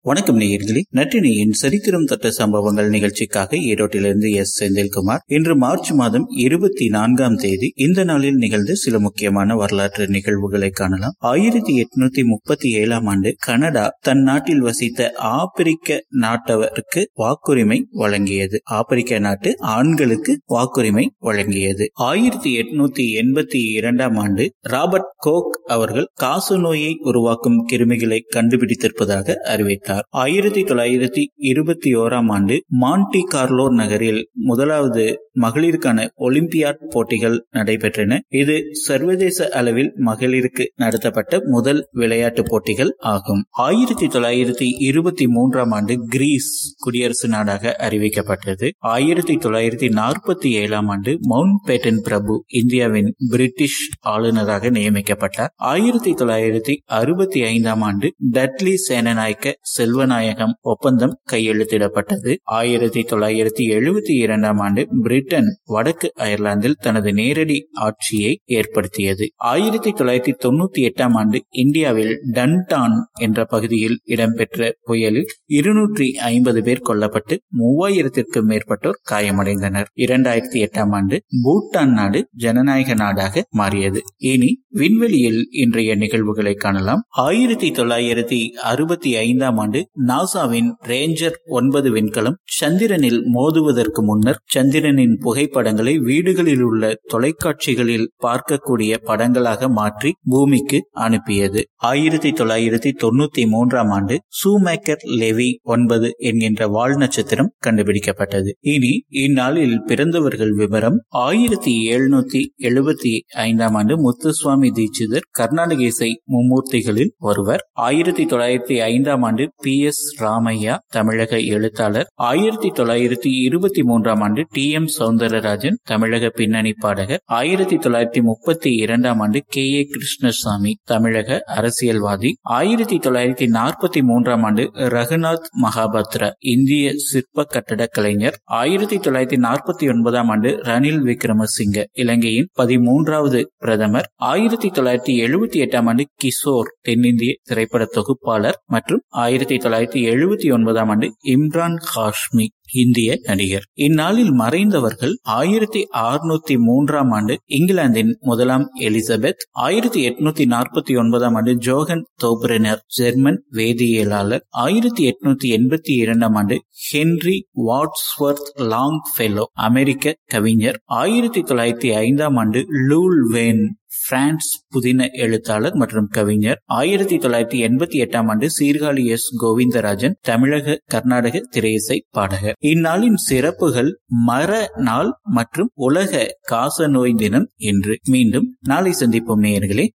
வணக்கம் நேயர்களே. நற்றினியின் சரித்திரம் தட்ட சம்பவங்கள் நிகழ்ச்சிக்காக ஈரோட்டிலிருந்து எஸ். செந்தில்குமார். இன்று மார்ச் மாதம் இருபத்தி நான்காம் தேதி இந்த நாளில் நிகழ்ந்த சில முக்கியமான வரலாற்று நிகழ்வுகளை காணலாம். ஆயிரத்தி எட்நூத்தி முப்பத்தி ஏழாம் ஆண்டு கனடா தன் நாட்டில் வசித்த ஆப்பிரிக்க நாட்டவருக்கு வாக்குரிமை வழங்கியது. ஆப்பிரிக்க நாட்டு ஆண்களுக்கு வாக்குரிமை வழங்கியது. ஆயிரத்தி எட்நூத்தி எண்பத்தி இரண்டாம் ஆண்டு ராபர்ட் கோக் அவர்கள் காசு நோயை உருவாக்கும் கிருமிகளை கண்டுபிடித்திருப்பதாக அறிவித்தார். கொண்டார் ஆயிரத்தி தொள்ளாயிரத்தி இருபத்தி ஓராம் ஆண்டு மான்டி கார்லோ நகரில் முதலாவது மகளிருக்கான ஒலிம்பியாட் போட்டிகள் நடைபெற்றன. இது சர்வதேச அளவில் மகளிருக்கு நடத்தப்பட்ட முதல் விளையாட்டு போட்டிகள் ஆகும். ஆயிரத்தி தொள்ளாயிரத்தி இருபத்தி மூன்றாம் ஆண்டு கிரீஸ் குடியரசு நாடாக அறிவிக்கப்பட்டது. ஆயிரத்தி தொள்ளாயிரத்தி நாற்பத்தி ஏழாம் ஆண்டு மவுண்ட் பேட்டன் பிரபு இந்தியாவின் பிரிட்டிஷ் ஆளுநராக நியமிக்கப்பட்டார். ஆயிரத்தி தொள்ளாயிரத்தி அறுபத்தி ஐந்தாம் ஆண்டு டட்லி சேனநாயக்க செல்வநாயகம் ஒப்பந்தம் கையெழுத்திடப்பட்டது. ஆயிரத்தி தொள்ளாயிரத்தி எழுபத்தி இரண்டாம் ஆண்டு பிரிட்டன் வடக்கு அயர்லாந்தில் தனது நேரடி ஆட்சியை ஏற்படுத்தியது. ஆயிரத்தி தொள்ளாயிரத்தி தொண்ணூத்தி எட்டாம் ஆண்டு இந்தியாவில் டன்டான் என்ற பகுதியில் இடம்பெற்ற புயலில் இருநூற்றி ஐம்பது பேர் கொல்லப்பட்டு மூவாயிரத்திற்கும் மேற்பட்டோர் காயமடைந்தனர். இரண்டாயிரத்தி எட்டாம் ஆண்டு பூட்டான் நாடு ஜனநாயக நாடாக மாறியது. இனி விண்வெளியில் இன்றைய நிகழ்வுகளை காணலாம். ஆயிரத்தி தொள்ளாயிரத்தி அறுபத்தி ஐந்தாம் ஆண்டு நாசாவின் ரேஞ்சர் ஒன்பது விண்கலம் சந்திரனில் மோதுவதற்கு முன்னர் சந்திரனின் புகைப்படங்களை வீடுகளில் உள்ள தொலைக்காட்சிகளில் பார்க்கக்கூடிய படங்களாக மாற்றி பூமிக்கு அனுப்பியது. ஆயிரத்தி தொள்ளாயிரத்தி தொண்ணூத்தி மூன்றாம் ஆண்டு சூமேக்கர் லெவி ஒன்பது என்கின்ற வால் நட்சத்திரம் கண்டுபிடிக்கப்பட்டது. இனி இந்நாளில் பிறந்தவர்கள் விவரம் ஆயிரத்தி எழுநூத்தி எழுபத்தி ஐந்தாம் ஆண்டு முத்துசுவாமி தீட்சிதர் கர்நாடக இசை மும்மூர்த்திகளில் ஒருவர். ஆயிரத்தி தொள்ளாயிரத்தி ஐந்தாம் ஆண்டு பி எஸ் ராமையா தமிழக எழுத்தாளர். ஆயிரத்தி தொள்ளாயிரத்தி இருபத்தி மூன்றாம் ஆண்டு டி எம் சவுந்தரராஜன் தமிழக பின்னணி பாடகர் ஆயிரத்தி தொள்ளாயிரத்தி முப்பத்தி இரண்டாம் ஆண்டு கே. ஏ. கிருஷ்ணசாமி தமிழக அரசியல்வாதி ஆயிரத்தி தொள்ளாயிரத்தி நாற்பத்தி மூன்றாம் ஆண்டு ரகுநாத் மகாபாத்ரா இந்திய சிற்ப கட்டட கலைஞர் ஆயிரத்தி தொள்ளாயிரத்தி நாற்பத்தி ஒன்பதாம் ஆண்டு ரணில் விக்ரமசிங்க இலங்கையின் பதிமூன்றாவது பிரதமர் ஆயிரத்தி தொள்ளாயிரத்தி எழுபத்தி எட்டாம் ஆண்டு கிஷோர் தென்னிந்திய திரைப்பட தொகுப்பாளர் மற்றும் ஆயிரத்தி தொள்ளாயிரத்தி எழுபத்தி ஒன்பதாம் ஆண்டு இம்ரான் காஷ்மி. இந்திய நடிகர். இந்நாளில் மறைந்தவர்கள் ஆயிரத்தி அறுநூத்தி மூன்றாம் ஆண்டு இங்கிலாந்தின் முதலாம் எலிசபெத் ஆயிரத்தி எட்நூத்தி நாற்பத்தி ஒன்பதாம் ஆண்டு ஜோகன் தோப்ரினர் ஜெர்மன் வேதியியலாளர் ஆயிரத்தி எட்நூத்தி எண்பத்தி இரண்டாம் ஆண்டு ஹென்ரி வாட்ஸ்வர்த் லாங் ஃபெலோ அமெரிக்க கவிஞர் ஆயிரத்தி தொள்ளாயிரத்தி ஐந்தாம் ஆண்டு லூல் வேன் பிரான்ஸ் புதின எழுத்தாளர் மற்றும் கவிஞர். ஆயிரத்தி தொள்ளாயிரத்தி எண்பத்தி எட்டாம் ஆண்டு சீர்காழி எஸ் கோவிந்தராஜன் தமிழக கர்நாடக திரையிசை பாடகர். இந்நாளின் சிறப்புகள் மர நாள் மற்றும் உலக காச நோய் தினம் என்று மீண்டும் நாளை சந்திப்போம் நேயர்களே.